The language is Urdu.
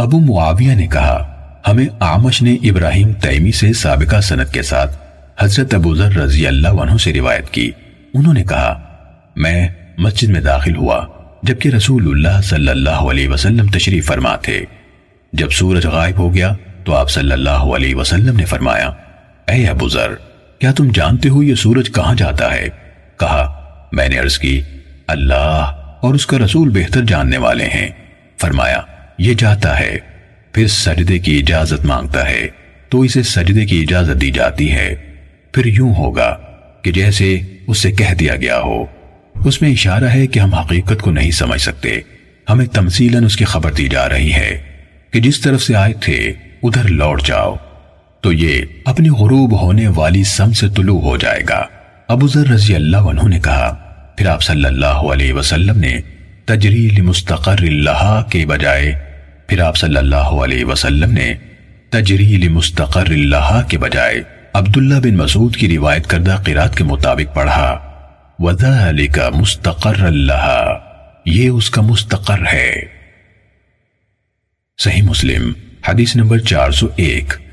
ابو معاویہ نے کہا، ہمیں آمش نے ابراہیم تیمی سے سابقہ سنت کے ساتھ حضرت ابو ذر رضی اللہ عنہ سے روایت کی۔ انہوں نے کہا، میں مسجد میں داخل ہوا جبکہ رسول اللہ صلی اللہ علیہ وسلم تشریف فرما تھے۔ جب سورج غائب ہو گیا تو آپ صلی اللہ علیہ وسلم نے فرمایا، اے ابو ذر، کیا تم جانتے ہو یہ سورج کہاں جاتا ہے؟ کہا، میں نے عرض کی، اللہ اور اس کا رسول بہتر جاننے والے ہیں۔ فرمایا یہ جاتا ہے، پھر سجدے کی اجازت مانگتا ہے، تو اسے سجدے کی اجازت دی جاتی ہے۔ پھر یوں ہوگا کہ جیسے اس سے کہہ دیا گیا ہو۔ اس میں اشارہ ہے کہ ہم حقیقت کو نہیں سمجھ سکتے۔ ہمیں تمثیلاً اس کی خبر دی جا رہی ہے کہ جس طرف سے آئے تھے، ادھر لوٹ جاؤ۔ تو یہ اپنی غروب ہونے والی سم سے طلوع ہو جائے گا۔ ابو ذر رضی اللہ عنہ نے کہا، پھر آپ صلی اللہ علیہ وسلم نے تجریل مستقر اللہ کے بجائے پھر آپ صلی اللہ علیہ وسلم نے تجریل مستقر اللہ کے بجائے عبداللہ بن مسعود کی روایت کردہ قرات کے مطابق پڑھا۔ وَذَلِكَ مستقر اللہ یہ اس کا مستقر ہے۔ صحیح مسلم، حدیث نمبر چار سو ایک۔